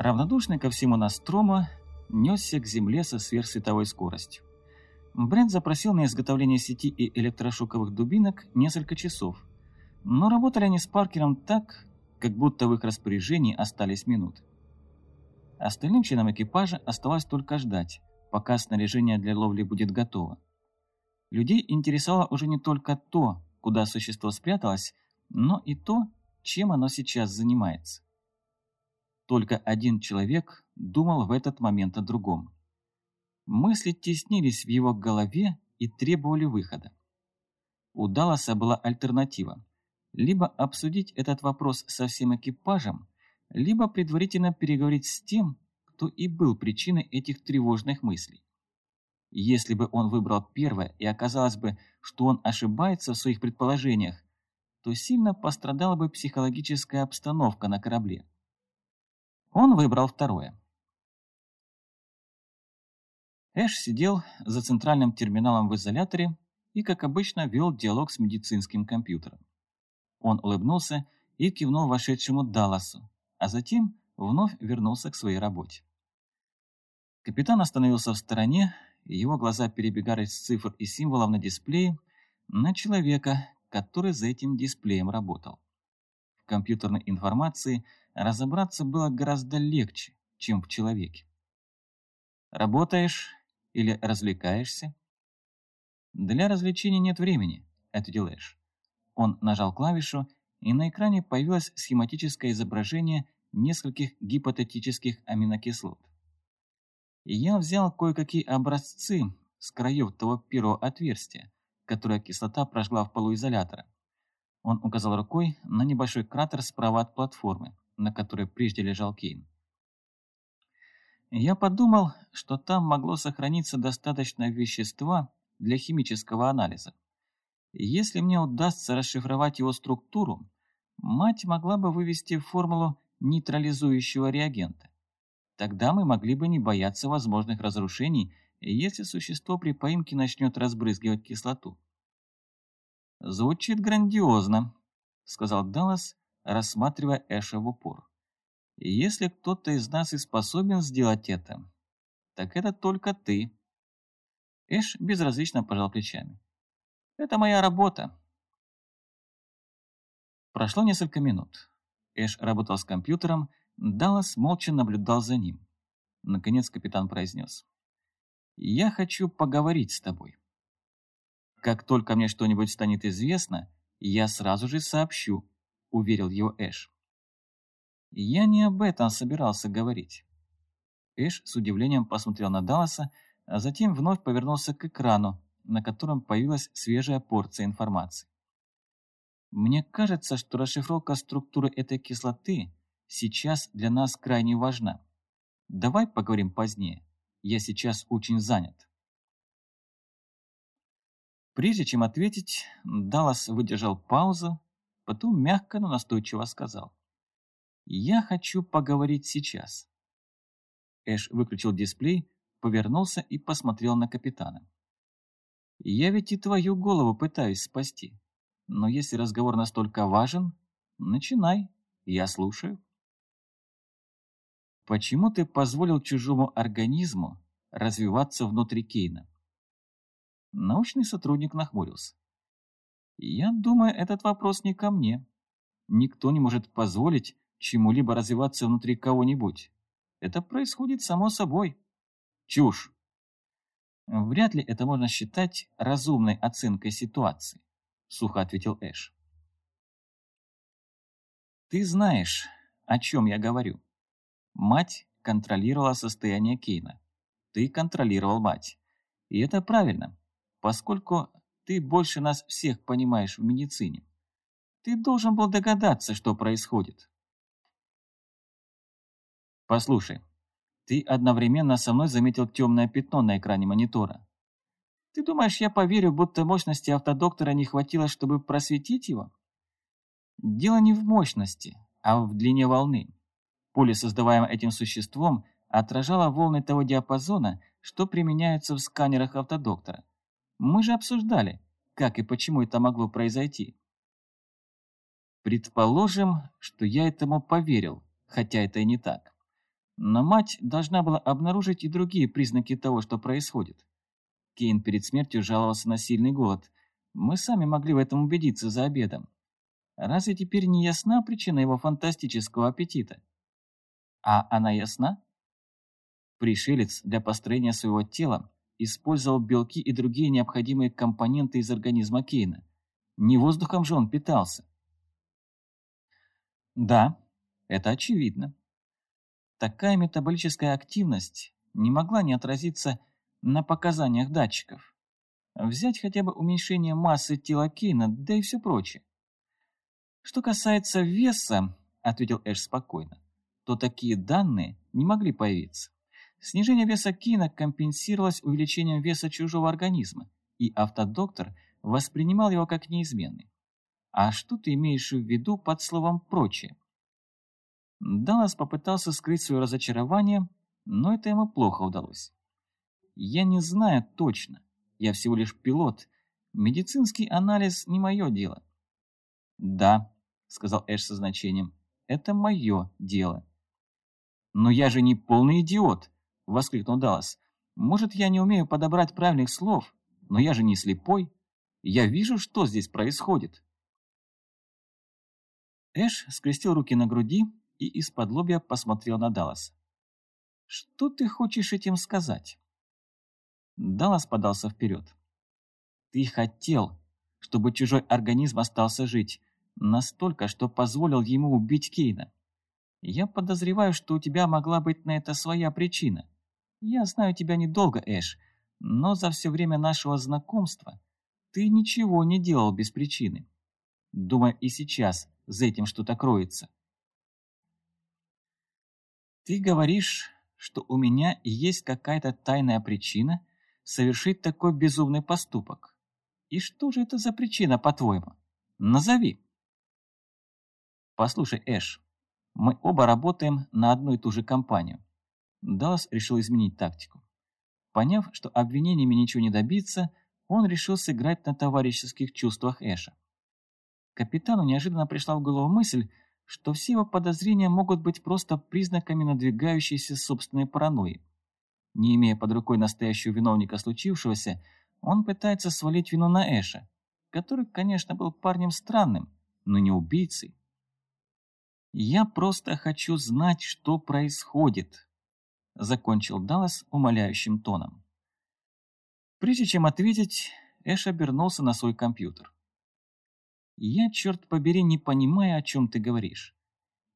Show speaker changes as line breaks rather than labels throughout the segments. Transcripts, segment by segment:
Равнодушный ко всему Настрома несся к Земле со сверхсветовой скоростью. Брент запросил на изготовление сети и электрошоковых дубинок несколько часов, но работали они с Паркером так, как будто в их распоряжении остались минуты. Остальным членам экипажа оставалось только ждать, пока снаряжение для ловли будет готово. Людей интересовало уже не только то, куда существо спряталось, но и то, чем оно сейчас занимается. Только один человек думал в этот момент о другом. Мысли теснились в его голове и требовали выхода. У Далласа была альтернатива. Либо обсудить этот вопрос со всем экипажем, либо предварительно переговорить с тем, кто и был причиной этих тревожных мыслей. Если бы он выбрал первое и оказалось бы, что он ошибается в своих предположениях, то сильно пострадала бы психологическая обстановка на корабле. Он выбрал второе. Эш сидел за центральным терминалом в изоляторе и, как обычно, вел диалог с медицинским компьютером. Он улыбнулся и кивнул вошедшему Далласу, а затем вновь вернулся к своей работе. Капитан остановился в стороне, его глаза перебегали с цифр и символов на дисплее на человека, который за этим дисплеем работал. В компьютерной информации разобраться было гораздо легче, чем в человеке. «Работаешь или развлекаешься?» «Для развлечения нет времени», — ответил Эш. Он нажал клавишу, и на экране появилось схематическое изображение нескольких гипотетических аминокислот. Я взял кое-какие образцы с краев того первого отверстия, которое кислота прожгла в полу изолятора. Он указал рукой на небольшой кратер справа от платформы, на которой прежде лежал Кейн. Я подумал, что там могло сохраниться достаточно вещества для химического анализа. Если мне удастся расшифровать его структуру, мать могла бы вывести формулу нейтрализующего реагента. Тогда мы могли бы не бояться возможных разрушений, если существо при поимке начнет разбрызгивать кислоту. «Звучит грандиозно», — сказал Даллас, рассматривая Эша в упор. «Если кто-то из нас и способен сделать это, так это только ты». Эш безразлично пожал плечами. «Это моя работа». Прошло несколько минут. Эш работал с компьютером, Даллас молча наблюдал за ним. Наконец капитан произнес. «Я хочу поговорить с тобой. Как только мне что-нибудь станет известно, я сразу же сообщу», — уверил его Эш. «Я не об этом собирался говорить». Эш с удивлением посмотрел на Далласа, а затем вновь повернулся к экрану, на котором появилась свежая порция информации. «Мне кажется, что расшифровка структуры этой кислоты сейчас для нас крайне важна. Давай поговорим позднее. Я сейчас очень занят. Прежде чем ответить, Даллас выдержал паузу, потом мягко, но настойчиво сказал. «Я хочу поговорить сейчас». Эш выключил дисплей, повернулся и посмотрел на капитана. «Я ведь и твою голову пытаюсь спасти. Но если разговор настолько важен, начинай, я слушаю». Почему ты позволил чужому организму развиваться внутри Кейна? Научный сотрудник нахмурился. Я думаю, этот вопрос не ко мне. Никто не может позволить чему-либо развиваться внутри кого-нибудь. Это происходит само собой. Чушь. Вряд ли это можно считать разумной оценкой ситуации, сухо ответил Эш. Ты знаешь, о чем я говорю. Мать контролировала состояние Кейна. Ты контролировал мать. И это правильно, поскольку ты больше нас всех понимаешь в медицине. Ты должен был догадаться, что происходит. Послушай, ты одновременно со мной заметил темное пятно на экране монитора. Ты думаешь, я поверю, будто мощности автодоктора не хватило, чтобы просветить его? Дело не в мощности, а в длине волны. Поле, создаваемое этим существом, отражало волны того диапазона, что применяются в сканерах автодоктора. Мы же обсуждали, как и почему это могло произойти. Предположим, что я этому поверил, хотя это и не так. Но мать должна была обнаружить и другие признаки того, что происходит. Кейн перед смертью жаловался на сильный голод. Мы сами могли в этом убедиться за обедом. Разве теперь не ясна причина его фантастического аппетита? А она ясна? Пришелец для построения своего тела использовал белки и другие необходимые компоненты из организма Кейна. Не воздухом же он питался. Да, это очевидно. Такая метаболическая активность не могла не отразиться на показаниях датчиков. Взять хотя бы уменьшение массы тела Кейна, да и все прочее. Что касается веса, ответил Эш спокойно, то такие данные не могли появиться. Снижение веса Кейна компенсировалось увеличением веса чужого организма, и автодоктор воспринимал его как неизменный. А что ты имеешь в виду под словом «прочее»? Даллас попытался скрыть свое разочарование, но это ему плохо удалось. «Я не знаю точно. Я всего лишь пилот. Медицинский анализ не мое дело». «Да», — сказал Эш со значением, — «это мое дело». «Но я же не полный идиот», — воскликнул Даллас. «Может, я не умею подобрать правильных слов, но я же не слепой. Я вижу, что здесь происходит». Эш скрестил руки на груди и из-под лобья посмотрел на Даллас. «Что ты хочешь этим сказать?» Даллас подался вперед. «Ты хотел, чтобы чужой организм остался жить, настолько, что позволил ему убить Кейна. Я подозреваю, что у тебя могла быть на это своя причина. Я знаю тебя недолго, Эш, но за все время нашего знакомства ты ничего не делал без причины. Думаю, и сейчас за этим что-то кроется. Ты говоришь, что у меня есть какая-то тайная причина совершить такой безумный поступок. И что же это за причина, по-твоему? Назови. Послушай, Эш, мы оба работаем на одну и ту же компанию. Даллас решил изменить тактику. Поняв, что обвинениями ничего не добиться, он решил сыграть на товарищеских чувствах Эша. Капитану неожиданно пришла в голову мысль, что все его подозрения могут быть просто признаками надвигающейся собственной паранойи. Не имея под рукой настоящего виновника случившегося, он пытается свалить вину на Эша, который, конечно, был парнем странным, но не убийцей. «Я просто хочу знать, что происходит», — закончил Даллас умоляющим тоном. Прежде чем ответить, Эш обернулся на свой компьютер. Я, черт побери, не понимаю, о чем ты говоришь.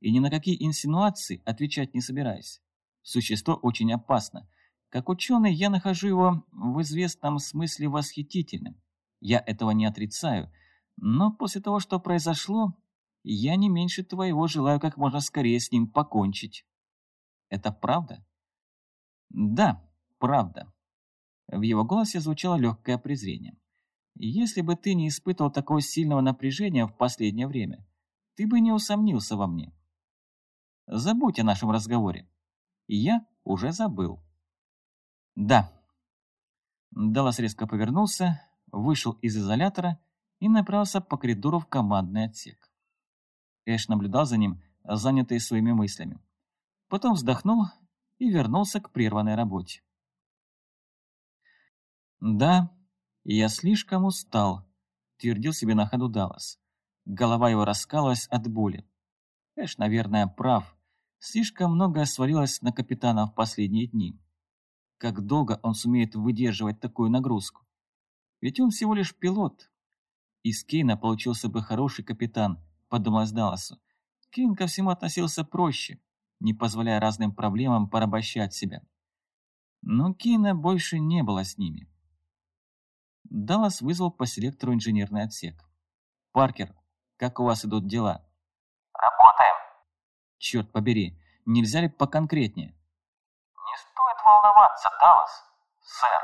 И ни на какие инсинуации отвечать не собираюсь. Существо очень опасно. Как ученый я нахожу его в известном смысле восхитительным. Я этого не отрицаю. Но после того, что произошло, я не меньше твоего желаю как можно скорее с ним покончить. Это правда? Да, правда. В его голосе звучало легкое презрение. Если бы ты не испытывал такого сильного напряжения в последнее время, ты бы не усомнился во мне. Забудь о нашем разговоре. Я уже забыл. Да. Даллас резко повернулся, вышел из изолятора и направился по коридору в командный отсек. Эш наблюдал за ним, занятый своими мыслями. Потом вздохнул и вернулся к прерванной работе. Да, «Я слишком устал», — твердил себе на ходу Даллас. Голова его раскалывалась от боли. Эш, наверное, прав. Слишком многое свалилось на капитана в последние дни. Как долго он сумеет выдерживать такую нагрузку? Ведь он всего лишь пилот. Из Кейна получился бы хороший капитан, подумалось Далласу. Кейн ко всему относился проще, не позволяя разным проблемам порабощать себя. Но Кейна больше не было с ними. Даллас вызвал по селектору инженерный отсек. «Паркер, как у вас идут дела?»
«Работаем».
«Черт побери, нельзя ли поконкретнее?»
«Не стоит волноваться, Даллас. Сэр,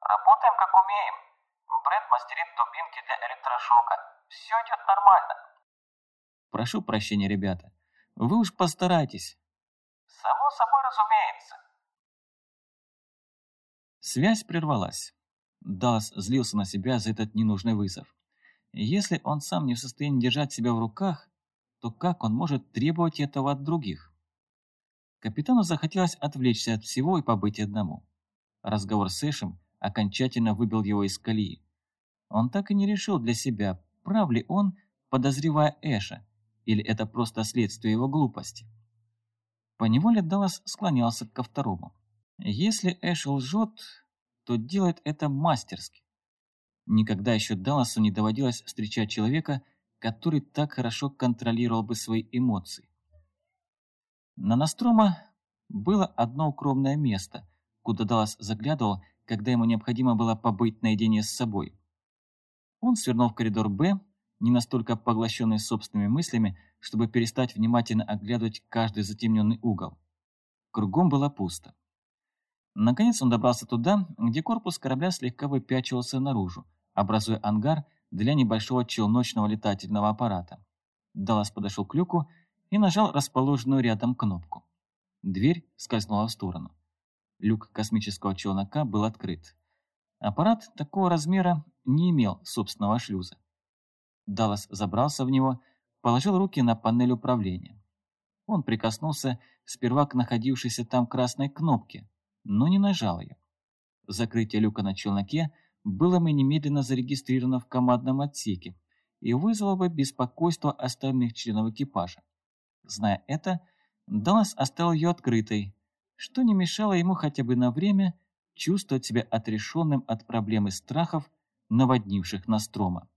работаем как умеем. Брэд мастерит дубинки для электрошока. Все идет нормально».
«Прошу прощения, ребята. Вы уж постарайтесь».
«Само собой разумеется».
Связь прервалась. Даллас злился на себя за этот ненужный вызов. Если он сам не в состоянии держать себя в руках, то как он может требовать этого от других? Капитану захотелось отвлечься от всего и побыть одному. Разговор с Эшем окончательно выбил его из колеи. Он так и не решил для себя, прав ли он, подозревая Эша, или это просто следствие его глупости. Поневоле Даллас склонялся ко второму. Если Эш лжет, то делает это мастерски. Никогда еще Далласу не доводилось встречать человека, который так хорошо контролировал бы свои эмоции. На Настрома было одно укромное место, куда Даллас заглядывал, когда ему необходимо было побыть наедине с собой. Он свернул в коридор «Б», не настолько поглощенный собственными мыслями, чтобы перестать внимательно оглядывать каждый затемненный угол. Кругом было пусто. Наконец он добрался туда, где корпус корабля слегка выпячивался наружу, образуя ангар для небольшого челночного летательного аппарата. Даллас подошел к люку и нажал расположенную рядом кнопку. Дверь скользнула в сторону. Люк космического челнока был открыт. Аппарат такого размера не имел собственного шлюза. Даллас забрался в него, положил руки на панель управления. Он прикоснулся сперва к находившейся там красной кнопке, но не нажал ее. Закрытие люка на челноке было бы немедленно зарегистрировано в командном отсеке и вызвало бы беспокойство остальных членов экипажа. Зная это, Даллас оставил ее открытой, что не мешало ему хотя бы на время чувствовать себя отрешенным от проблем и страхов, наводнивших Настрома.